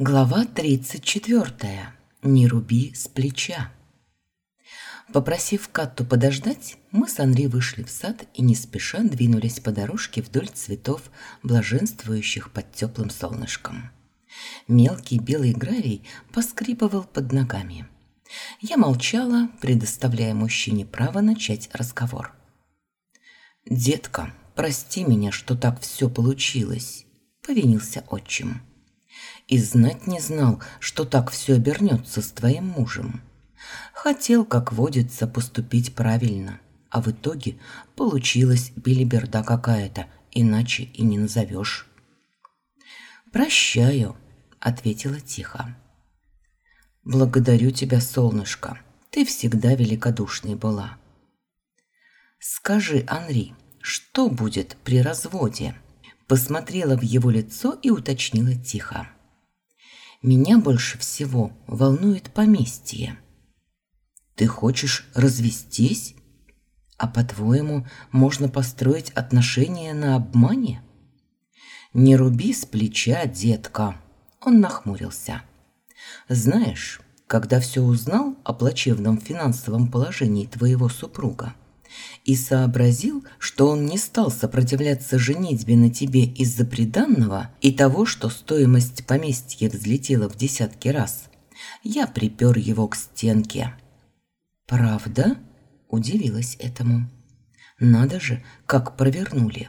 Глава 34. Не руби с плеча. Попросив Катту подождать, мы с Анри вышли в сад и не спеша двинулись по дорожке вдоль цветов, блаженствующих под теплым солнышком. Мелкий белый гравий поскрипывал под ногами. Я молчала, предоставляя мужчине право начать разговор. «Детка, прости меня, что так все получилось», — повинился отчим и знать не знал, что так все обернется с твоим мужем. Хотел, как водится, поступить правильно, а в итоге получилась билиберда какая-то, иначе и не назовешь. «Прощаю», — ответила тихо. «Благодарю тебя, солнышко, ты всегда великодушной была». «Скажи, Анри, что будет при разводе?» Посмотрела в его лицо и уточнила тихо. Меня больше всего волнует поместье. Ты хочешь развестись? А по-твоему, можно построить отношения на обмане? Не руби с плеча, детка. Он нахмурился. Знаешь, когда все узнал о плачевном финансовом положении твоего супруга, и сообразил, что он не стал сопротивляться женитьбе на тебе из-за приданного и того, что стоимость поместья взлетела в десятки раз, я припер его к стенке. «Правда?» – удивилась этому. «Надо же, как провернули.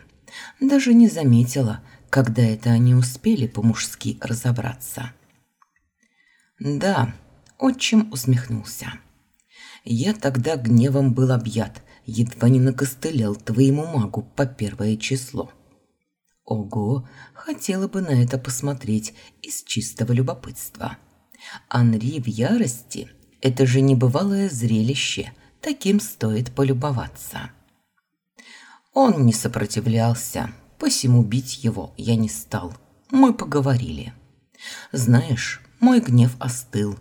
Даже не заметила, когда это они успели по-мужски разобраться». «Да», – отчим усмехнулся. «Я тогда гневом был объят, едва не накостылял твоему магу по первое число. Ого, хотела бы на это посмотреть из чистого любопытства. Анри в ярости – это же небывалое зрелище, таким стоит полюбоваться. Он не сопротивлялся, посему бить его я не стал. Мы поговорили. Знаешь, мой гнев остыл.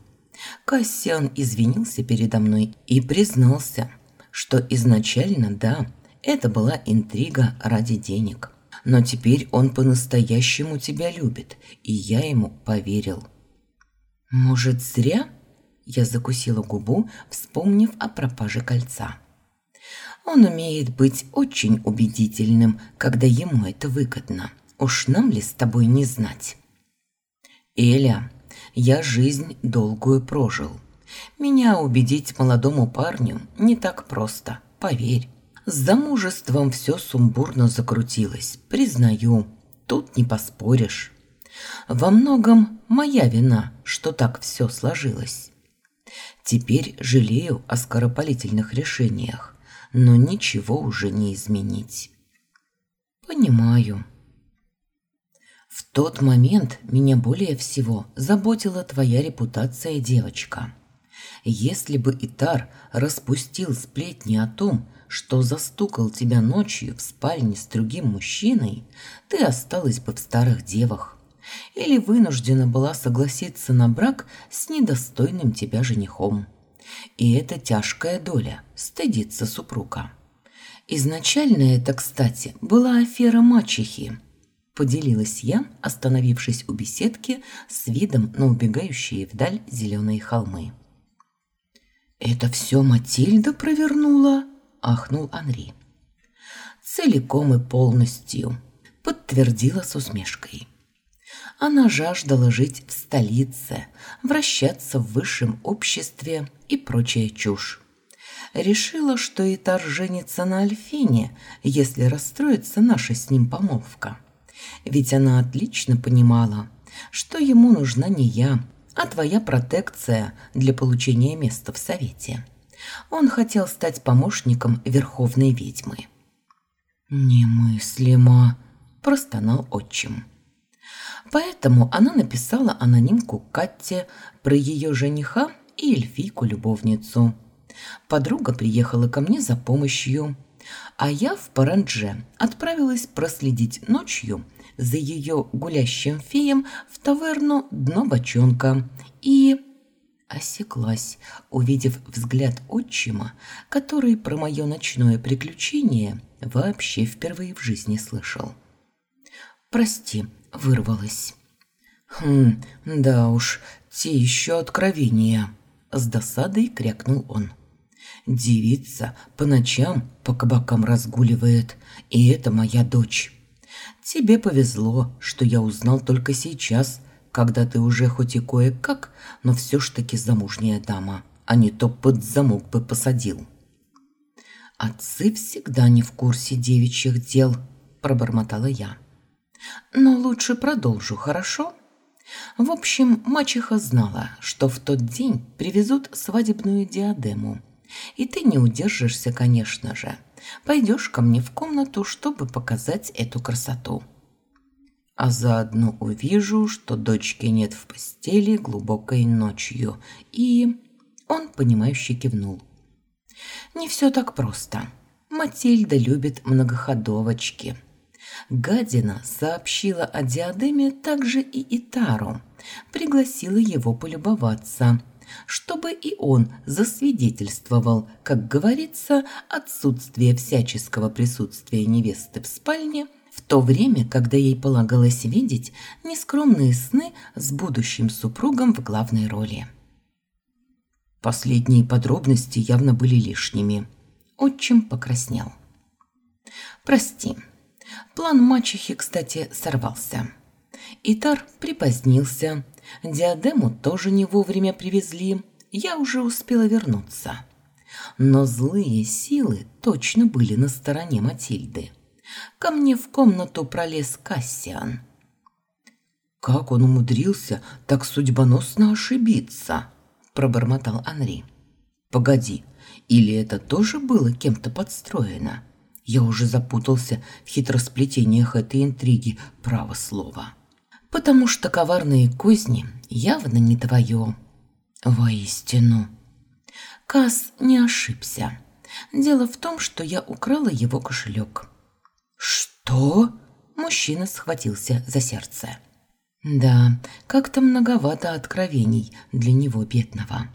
Кассиан извинился передо мной и признался – что изначально, да, это была интрига ради денег. Но теперь он по-настоящему тебя любит, и я ему поверил. Может, зря? Я закусила губу, вспомнив о пропаже кольца. Он умеет быть очень убедительным, когда ему это выгодно. Уж нам ли с тобой не знать? Эля, я жизнь долгую прожил. Меня убедить молодому парню не так просто, поверь. С замужеством все сумбурно закрутилось, признаю, тут не поспоришь. Во многом моя вина, что так все сложилось. Теперь жалею о скоропалительных решениях, но ничего уже не изменить. Понимаю. В тот момент меня более всего заботила твоя репутация, девочка. Если бы Итар распустил сплетни о том, что застукал тебя ночью в спальне с другим мужчиной, ты осталась бы в старых девах. Или вынуждена была согласиться на брак с недостойным тебя женихом. И это тяжкая доля – стыдиться супруга. Изначально это, кстати, была афера мачехи. Поделилась я, остановившись у беседки с видом на убегающие вдаль зеленые холмы. «Это все Матильда провернула?» – ахнул Анри. «Целиком и полностью», – подтвердила с усмешкой. Она жаждала жить в столице, вращаться в высшем обществе и прочая чушь. Решила, что и Итар женится на Альфине, если расстроится наша с ним помолвка. Ведь она отлично понимала, что ему нужна не я, а твоя протекция для получения места в совете. Он хотел стать помощником верховной ведьмы. «Немыслимо», – простонал отчим. Поэтому она написала анонимку Катте про ее жениха и эльфийку-любовницу. Подруга приехала ко мне за помощью, а я в Парандже отправилась проследить ночью – за ее гулящим феем в таверну «Дно бочонка» и... Осеклась, увидев взгляд отчима, который про мое ночное приключение вообще впервые в жизни слышал. «Прости, вырвалась». Хм, да уж, те еще откровения. С досадой крякнул он. Девица по ночам по кабакам разгуливает, и это моя дочь. Тебе повезло, что я узнал только сейчас, когда ты уже хоть и кое-как, но все ж таки замужняя дама, а не то под замок бы посадил. Отцы всегда не в курсе девичьих дел, пробормотала я. Но лучше продолжу, хорошо? В общем, мачеха знала, что в тот день привезут свадебную диадему. И ты не удержишься, конечно же. Пойдешь ко мне в комнату, чтобы показать эту красоту. А заодно увижу, что дочки нет в постели глубокой ночью. И он, понимающе кивнул. Не все так просто. Матильда любит многоходовочки – Гадина сообщила о диадеме также и Итару, пригласила его полюбоваться, чтобы и он засвидетельствовал, как говорится, отсутствие всяческого присутствия невесты в спальне в то время, когда ей полагалось видеть нескромные сны с будущим супругом в главной роли. Последние подробности явно были лишними. Отчим покраснел. «Прости, План мачехи, кстати, сорвался. Итар припозднился, диадему тоже не вовремя привезли, я уже успела вернуться. Но злые силы точно были на стороне Матильды. Ко мне в комнату пролез Кассиан. «Как он умудрился так судьбоносно ошибиться?» – пробормотал Анри. «Погоди, или это тоже было кем-то подстроено?» Я уже запутался в хитросплетениях этой интриги, право слова. Потому что коварные козни явно не твое. Воистину. Кас не ошибся. Дело в том, что я украла его кошелек. Что? Мужчина схватился за сердце. Да, как-то многовато откровений для него бедного.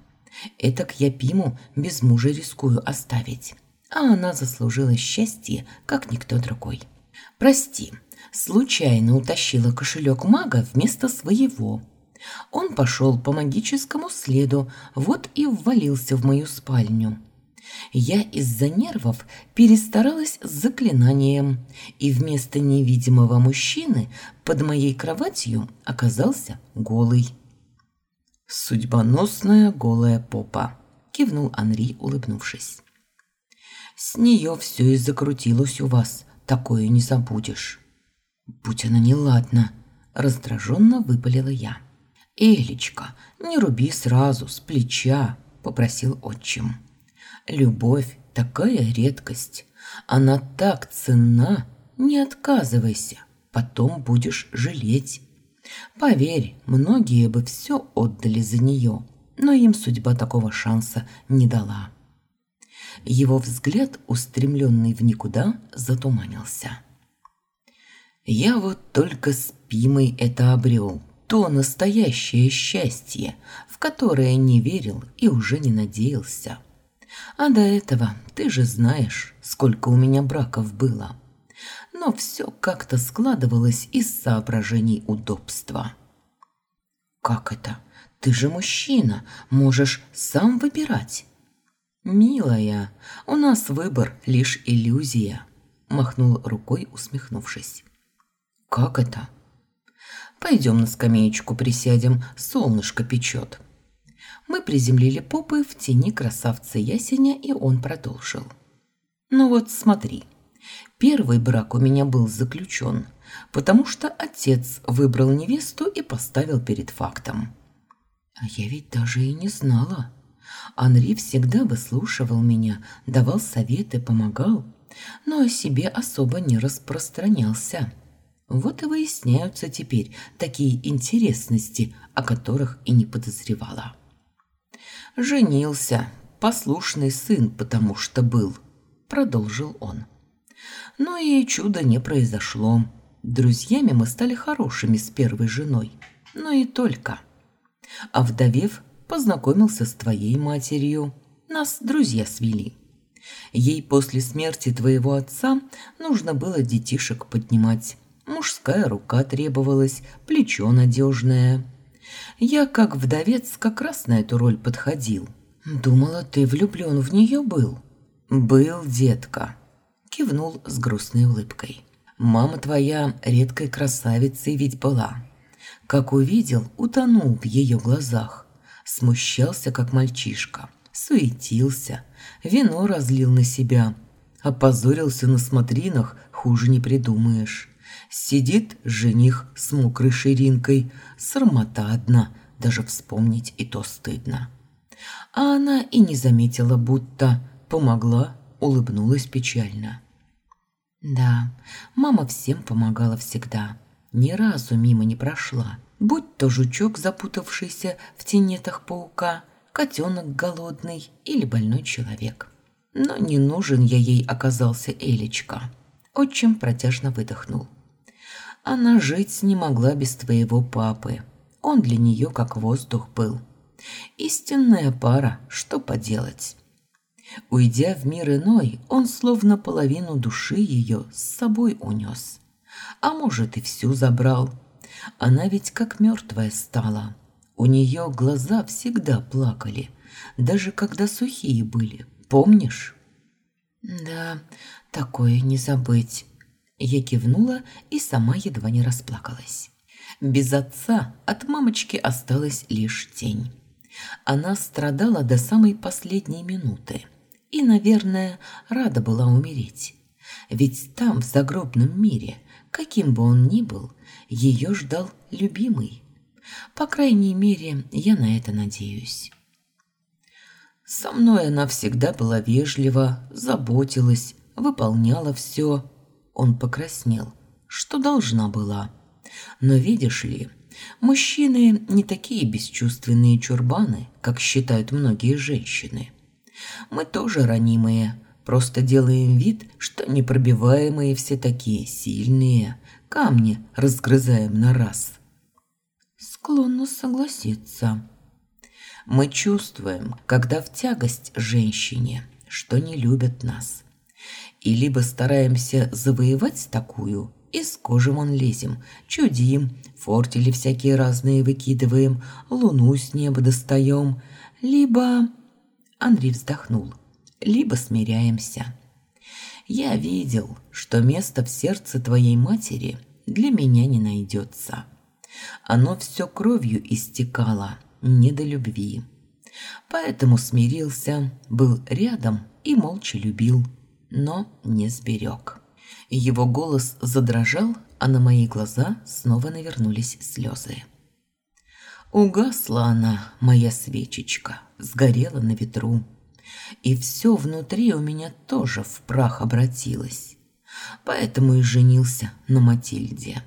Этак я Пиму без мужа рискую оставить а она заслужила счастье, как никто другой. Прости, случайно утащила кошелек мага вместо своего. Он пошел по магическому следу, вот и ввалился в мою спальню. Я из-за нервов перестаралась с заклинанием, и вместо невидимого мужчины под моей кроватью оказался голый. «Судьбоносная голая попа», – кивнул Анри, улыбнувшись. С нее все и закрутилось у вас, такое не забудешь. Будь она неладна, раздраженно выпалила я. Элечка, не руби сразу, с плеча, попросил отчим. Любовь такая редкость, она так ценна, не отказывайся, потом будешь жалеть. Поверь, многие бы все отдали за нее, но им судьба такого шанса не дала. Его взгляд, устремленный в никуда, затуманился. «Я вот только с Пимой это обрел, то настоящее счастье, в которое не верил и уже не надеялся. А до этого ты же знаешь, сколько у меня браков было. Но все как-то складывалось из соображений удобства». «Как это? Ты же мужчина, можешь сам выбирать». «Милая, у нас выбор лишь иллюзия», – махнул рукой, усмехнувшись. «Как это?» «Пойдем на скамеечку присядем, солнышко печет». Мы приземлили попы в тени красавца ясеня, и он продолжил. «Ну вот смотри, первый брак у меня был заключен, потому что отец выбрал невесту и поставил перед фактом». «А я ведь даже и не знала», Анри всегда выслушивал меня, давал советы, помогал, но о себе особо не распространялся. Вот и выясняются теперь такие интересности, о которых и не подозревала. «Женился, послушный сын, потому что был», – продолжил он. Но и чуда не произошло. Друзьями мы стали хорошими с первой женой, но и только. А вдовев, познакомился с твоей матерью. Нас друзья свели. Ей после смерти твоего отца нужно было детишек поднимать, Мужская рука требовалась, плечо надежное. Я, как вдовец, как раз на эту роль подходил. Думала, ты влюблен в нее был. Был, детка. Кивнул с грустной улыбкой. Мама твоя редкой красавицей ведь была. Как увидел, утонул в ее глазах. Смущался, как мальчишка. Суетился. Вино разлил на себя. Опозорился на смотринах, хуже не придумаешь. Сидит жених с мокрой ширинкой, срамота одна, даже вспомнить и то стыдно. А она и не заметила, будто помогла, улыбнулась печально. Да, мама всем помогала всегда, ни разу мимо не прошла. Будь то жучок, запутавшийся в тенетах паука, котенок голодный или больной человек. Но не нужен я ей оказался Элечка. Отчим протяжно выдохнул. Она жить не могла без твоего папы. Он для нее как воздух был. Истинная пара, что поделать. Уйдя в мир иной, он словно половину души ее с собой унес. А может, и всю забрал. Она ведь как мертвая стала. У нее глаза всегда плакали, даже когда сухие были. Помнишь? Да, такое не забыть. Я кивнула и сама едва не расплакалась. Без отца от мамочки осталась лишь тень. Она страдала до самой последней минуты и, наверное, рада была умереть. Ведь там, в загробном мире, каким бы он ни был, ее ждал любимый. По крайней мере, я на это надеюсь. Со мной она всегда была вежлива, заботилась, выполняла все, он покраснел, что должна была. Но видишь ли, мужчины не такие бесчувственные чурбаны, как считают многие женщины. Мы тоже ранимые, просто делаем вид, что непробиваемые все такие сильные, камни разгрызаем на раз. Склонна согласиться. Мы чувствуем, когда в тягость женщине, что не любят нас и либо стараемся завоевать такую, и с кожи вон лезем, чудим, фортили всякие разные выкидываем, луну с неба достаем, либо... Андрей вздохнул. Либо смиряемся. Я видел, что место в сердце твоей матери для меня не найдется. Оно все кровью истекало, не до любви. Поэтому смирился, был рядом и молча любил но не сберег. Его голос задрожал, а на мои глаза снова навернулись слезы. Угасла она, моя свечечка, сгорела на ветру. И все внутри у меня тоже в прах обратилось. Поэтому и женился на Матильде.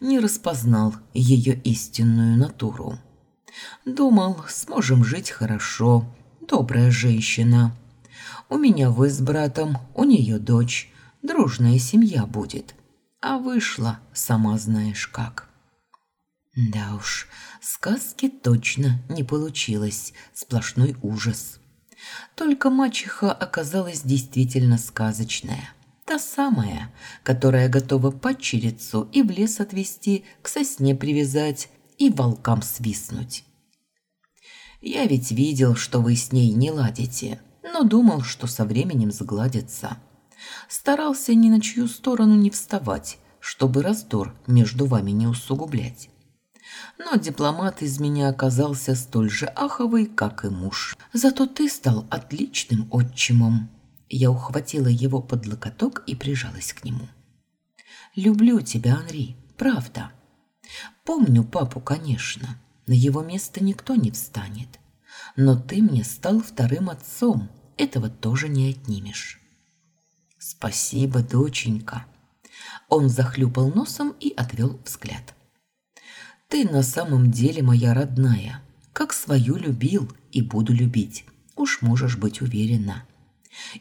Не распознал ее истинную натуру. Думал, сможем жить хорошо, добрая женщина – у меня вы с братом, у нее дочь. Дружная семья будет. А вышла, сама знаешь как. Да уж, сказки точно не получилось. Сплошной ужас. Только мачеха оказалась действительно сказочная. Та самая, которая готова падчерицу и в лес отвезти, к сосне привязать и волкам свистнуть. Я ведь видел, что вы с ней не ладите но думал, что со временем сгладится. Старался ни на чью сторону не вставать, чтобы раздор между вами не усугублять. Но дипломат из меня оказался столь же аховый, как и муж. Зато ты стал отличным отчимом. Я ухватила его под локоток и прижалась к нему. Люблю тебя, Анри, правда. Помню папу, конечно. На его место никто не встанет. Но ты мне стал вторым отцом, этого тоже не отнимешь. Спасибо, доченька. Он захлюпал носом и отвел взгляд. Ты на самом деле моя родная. Как свою любил и буду любить. Уж можешь быть уверена.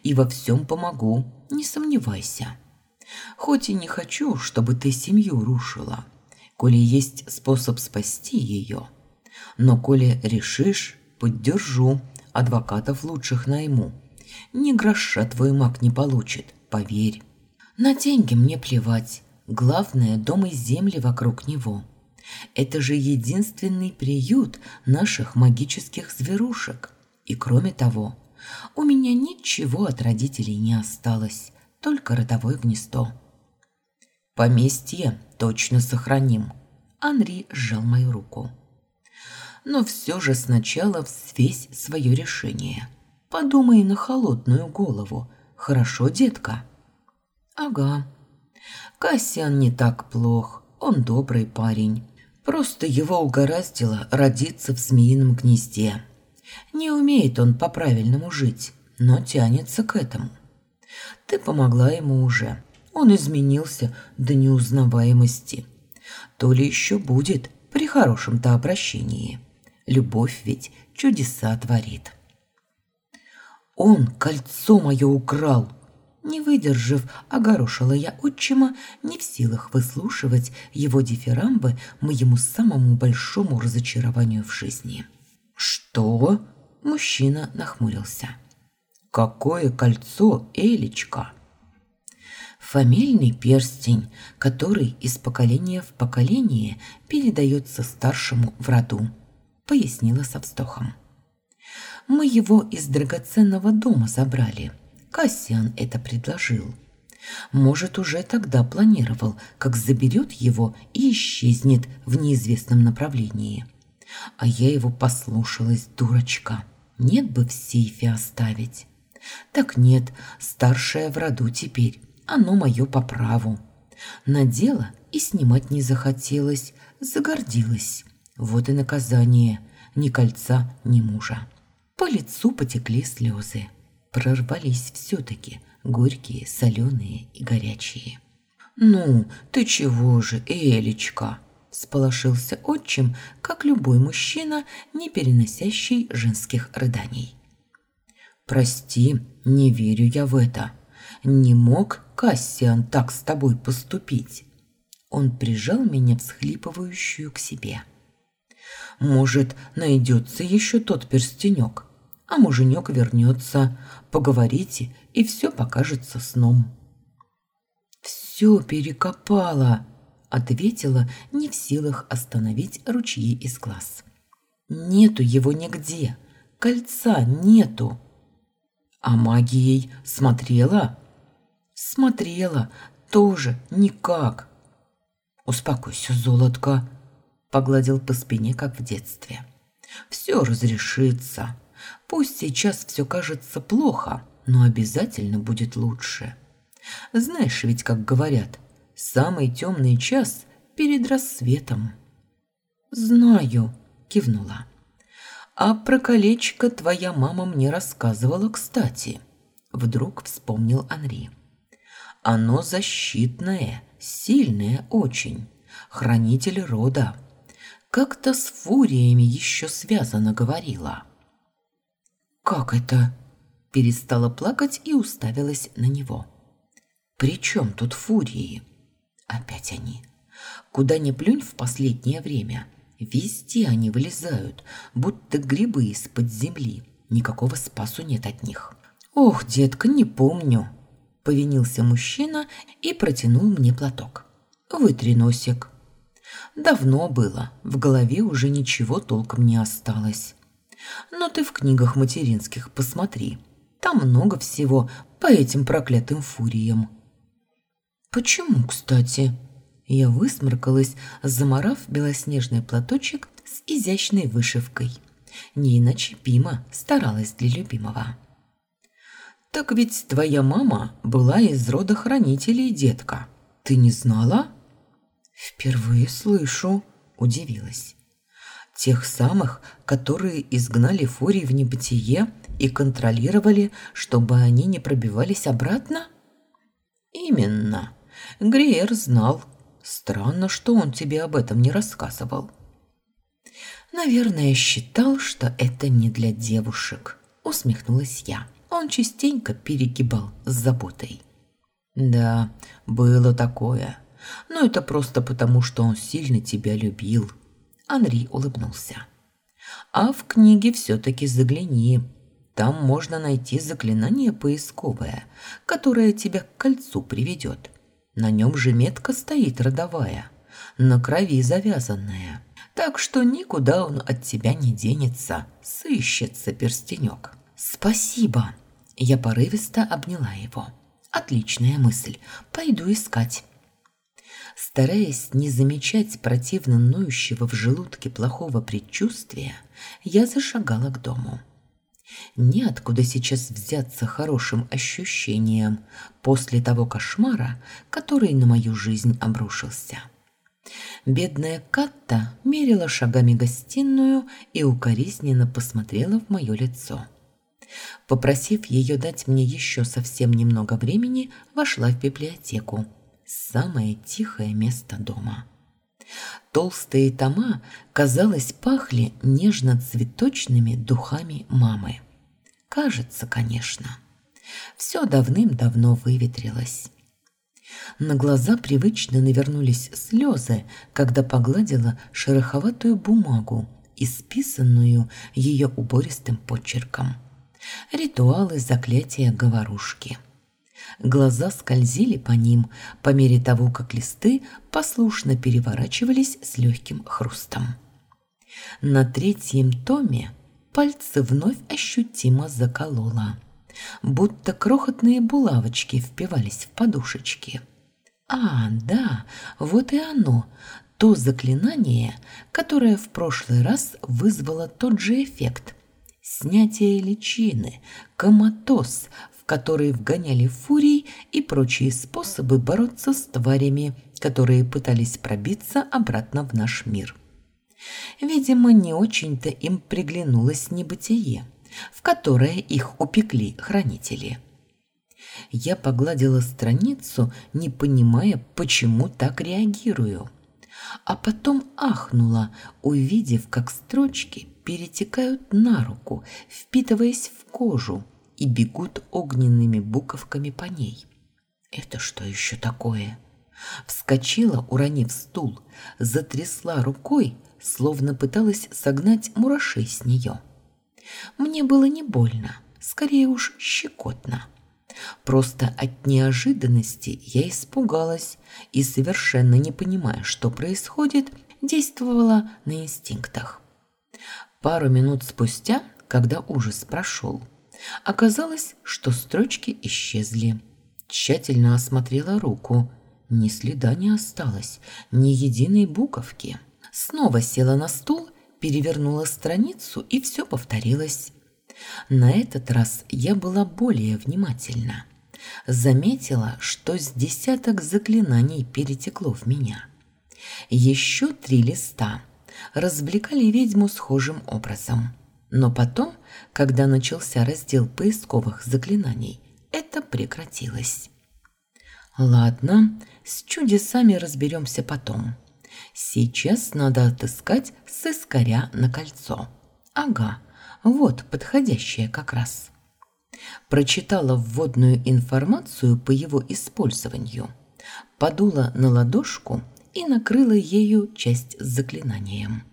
И во всем помогу, не сомневайся. Хоть и не хочу, чтобы ты семью рушила, коли есть способ спасти ее. Но коли решишь, поддержу адвокатов лучших найму. Ни гроша твой маг не получит, поверь. На деньги мне плевать. Главное – дом и земли вокруг него. Это же единственный приют наших магических зверушек. И кроме того, у меня ничего от родителей не осталось, только родовое гнездо. Поместье точно сохраним. Анри сжал мою руку. Но все же сначала взвесь свое решение. Подумай на холодную голову. Хорошо, детка? Ага. Кассиан не так плох. Он добрый парень. Просто его угораздило родиться в змеином гнезде. Не умеет он по-правильному жить, но тянется к этому. Ты помогла ему уже. Он изменился до неузнаваемости. То ли еще будет при хорошем-то обращении. Любовь ведь чудеса творит. Он кольцо мое украл. Не выдержав, огорошила я отчима, не в силах выслушивать его дифирамбы моему самому большому разочарованию в жизни. «Что?» – мужчина нахмурился. «Какое кольцо, Элечка?» Фамильный перстень, который из поколения в поколение передается старшему в роду, пояснила со вздохом. Мы его из драгоценного дома забрали. Кассиан это предложил. Может, уже тогда планировал, как заберет его и исчезнет в неизвестном направлении. А я его послушалась, дурочка. Нет бы в сейфе оставить. Так нет, старшая в роду теперь оно мое по праву. Надела и снимать не захотелось, загордилась. Вот и наказание. Ни кольца, ни мужа. По лицу потекли слезы. Прорвались все-таки, горькие, соленые и горячие. «Ну, ты чего же, Элечка?» Сполошился отчим, как любой мужчина, не переносящий женских рыданий. «Прости, не верю я в это. Не мог Кассиан так с тобой поступить? Он прижал меня всхлипывающую к себе. Может, найдется еще тот перстенек, а муженек вернется, поговорите, и все покажется сном. Все перекопала, ответила, не в силах остановить ручьи из глаз. Нету его нигде, кольца нету. А магией смотрела? Смотрела, тоже никак. Успокойся, золотко, погладил по спине, как в детстве. Все разрешится. Пусть сейчас все кажется плохо, но обязательно будет лучше. Знаешь ведь, как говорят, самый темный час перед рассветом. Знаю, кивнула. А про колечко твоя мама мне рассказывала, кстати. Вдруг вспомнил Анри. Оно защитное, сильное очень, хранитель рода. Как-то с фуриями еще связано говорила. «Как это?» Перестала плакать и уставилась на него. «При чем тут фурии?» Опять они. Куда ни плюнь в последнее время, везде они вылезают, будто грибы из-под земли. Никакого спасу нет от них. «Ох, детка, не помню», повинился мужчина и протянул мне платок. Вытри носик. Давно было, в голове уже ничего толком не осталось. Но ты в книгах материнских посмотри. Там много всего по этим проклятым фуриям. Почему, кстати? Я высморкалась, заморав белоснежный платочек с изящной вышивкой. Не иначе Пима старалась для любимого. Так ведь твоя мама была из рода хранителей, детка. Ты не знала? Впервые слышу, удивилась. Тех самых, которые изгнали Фурий в небытие и контролировали, чтобы они не пробивались обратно? Именно. Гриер знал. Странно, что он тебе об этом не рассказывал. Наверное, считал, что это не для девушек, усмехнулась я он частенько перегибал с заботой. Да, было такое. Но это просто потому, что он сильно тебя любил. Анри улыбнулся. А в книге все-таки загляни. Там можно найти заклинание поисковое, которое тебя к кольцу приведет. На нем же метка стоит родовая, на крови завязанная. Так что никуда он от тебя не денется, сыщется перстенек. Спасибо. Я порывисто обняла его. Отличная мысль. Пойду искать. Стараясь не замечать противно ноющего в желудке плохого предчувствия, я зашагала к дому. Неоткуда сейчас взяться хорошим ощущением после того кошмара, который на мою жизнь обрушился. Бедная Катта мерила шагами гостиную и укоризненно посмотрела в мое лицо. Попросив ее дать мне еще совсем немного времени, вошла в библиотеку – самое тихое место дома. Толстые тома, казалось, пахли нежно-цветочными духами мамы. Кажется, конечно. Все давным-давно выветрилось. На глаза привычно навернулись слезы, когда погладила шероховатую бумагу, исписанную ее убористым почерком. Ритуалы заклятия говорушки – Глаза скользили по ним по мере того, как листы послушно переворачивались с легким хрустом. На третьем томе пальцы вновь ощутимо закололо, будто крохотные булавочки впивались в подушечки. А, да, вот и оно, то заклинание, которое в прошлый раз вызвало тот же эффект. Снятие личины, коматоз, которые вгоняли фурий и прочие способы бороться с тварями, которые пытались пробиться обратно в наш мир. Видимо, не очень-то им приглянулось небытие, в которое их упекли хранители. Я погладила страницу, не понимая, почему так реагирую. А потом ахнула, увидев, как строчки перетекают на руку, впитываясь в кожу, и бегут огненными буковками по ней. Это что еще такое? Вскочила, уронив стул, затрясла рукой, словно пыталась согнать мурашей с нее. Мне было не больно, скорее уж щекотно. Просто от неожиданности я испугалась и, совершенно не понимая, что происходит, действовала на инстинктах. Пару минут спустя, когда ужас прошел, Оказалось, что строчки исчезли. Тщательно осмотрела руку. Ни следа не осталось, ни единой буковки. Снова села на стул, перевернула страницу, и все повторилось. На этот раз я была более внимательна. Заметила, что с десяток заклинаний перетекло в меня. Еще три листа развлекали ведьму схожим образом – но потом, когда начался раздел поисковых заклинаний, это прекратилось. Ладно, с чудесами разберемся потом. Сейчас надо отыскать сыскаря на кольцо. Ага, вот подходящее как раз. Прочитала вводную информацию по его использованию, подула на ладошку и накрыла ею часть с заклинанием.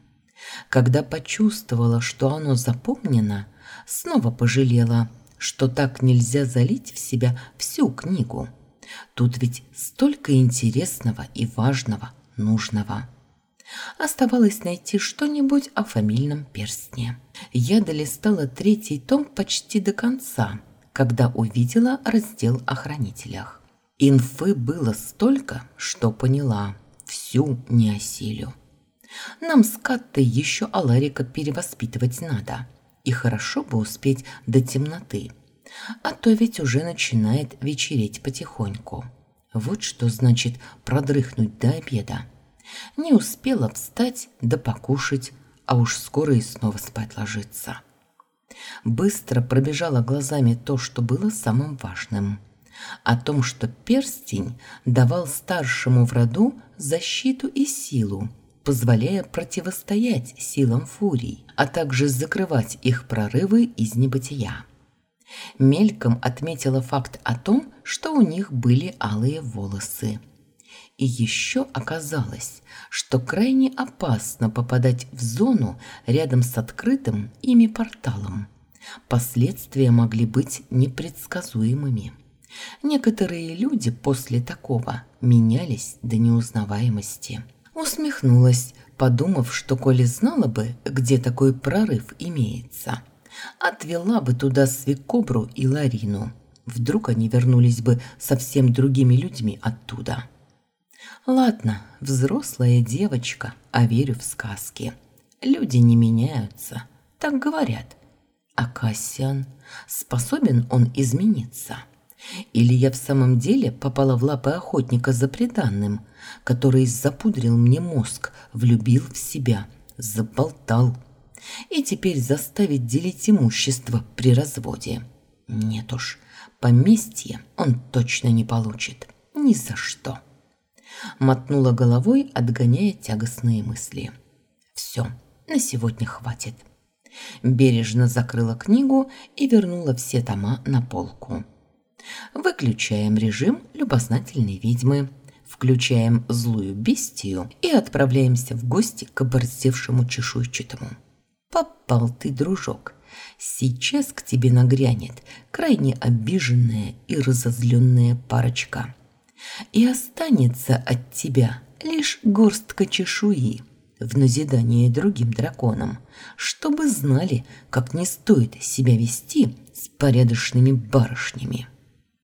Когда почувствовала, что оно запомнено, снова пожалела, что так нельзя залить в себя всю книгу. Тут ведь столько интересного и важного, нужного. Оставалось найти что-нибудь о фамильном перстне. Я долистала третий том почти до конца, когда увидела раздел о хранителях. Инфы было столько, что поняла, всю не осилю. Нам с Каттой еще Аларика перевоспитывать надо. И хорошо бы успеть до темноты. А то ведь уже начинает вечереть потихоньку. Вот что значит продрыхнуть до обеда. Не успела встать да покушать, а уж скоро и снова спать ложиться. Быстро пробежала глазами то, что было самым важным. О том, что перстень давал старшему в роду защиту и силу, позволяя противостоять силам фурий, а также закрывать их прорывы из небытия. Мельком отметила факт о том, что у них были алые волосы. И еще оказалось, что крайне опасно попадать в зону рядом с открытым ими порталом. Последствия могли быть непредсказуемыми. Некоторые люди после такого менялись до неузнаваемости. Усмехнулась, подумав, что коли знала бы, где такой прорыв имеется, отвела бы туда Свекобру и Ларину. Вдруг они вернулись бы совсем другими людьми оттуда. Ладно, взрослая девочка, а верю в сказки. Люди не меняются, так говорят. А Кассиан, способен он измениться? Или я в самом деле попала в лапы охотника за преданным, который запудрил мне мозг, влюбил в себя, заболтал. И теперь заставить делить имущество при разводе. Нет уж, поместье он точно не получит. Ни за что. Мотнула головой, отгоняя тягостные мысли. Все, на сегодня хватит. Бережно закрыла книгу и вернула все тома на полку. Выключаем режим любознательной ведьмы, включаем злую бестию и отправляемся в гости к оборзевшему чешуйчатому. Попал ты, дружок. Сейчас к тебе нагрянет крайне обиженная и разозленная парочка. И останется от тебя лишь горстка чешуи в назидание другим драконам, чтобы знали, как не стоит себя вести с порядочными барышнями.